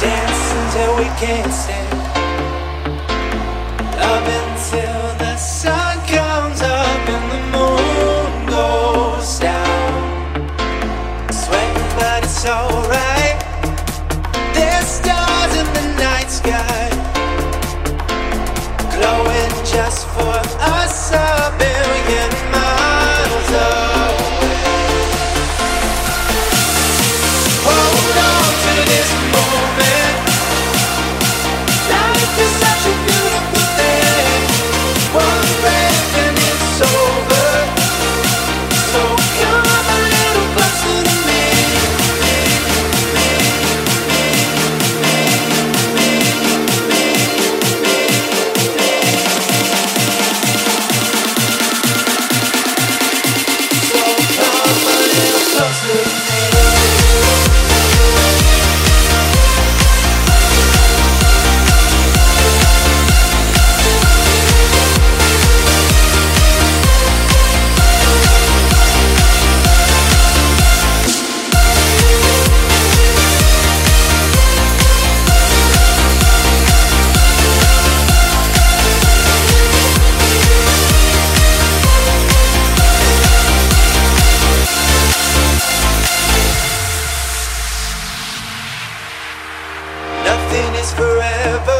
Dance until we can't stand, Love until. forever.